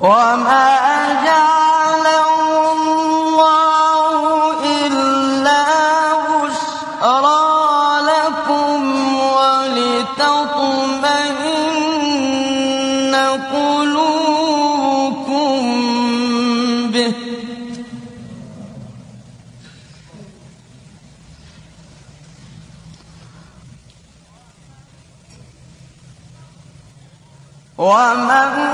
وما جعله الله إلا بشرى لكم ولتطمئن قلوبكم به. وما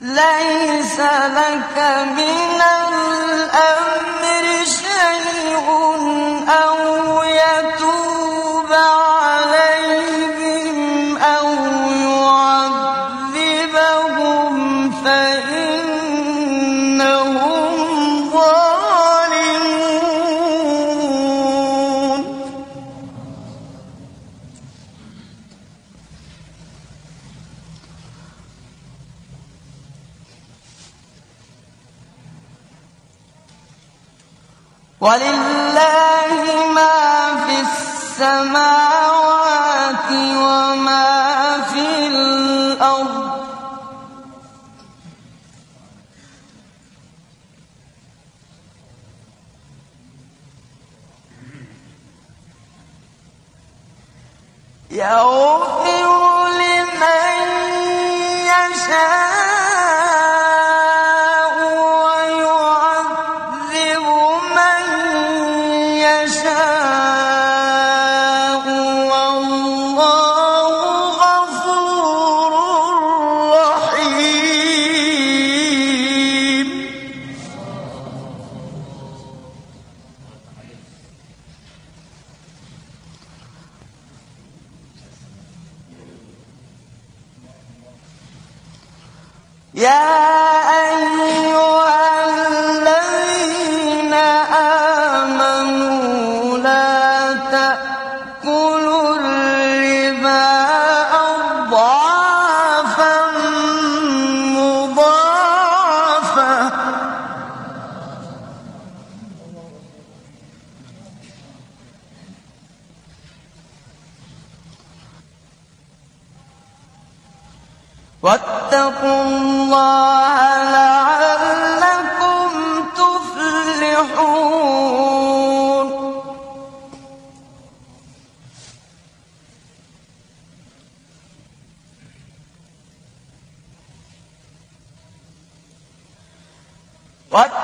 ليس لك من ولله ما في السماوات وما في الأرض. يغفر Yeah. واتقوا الله لعلكم تفلحون. واتقوا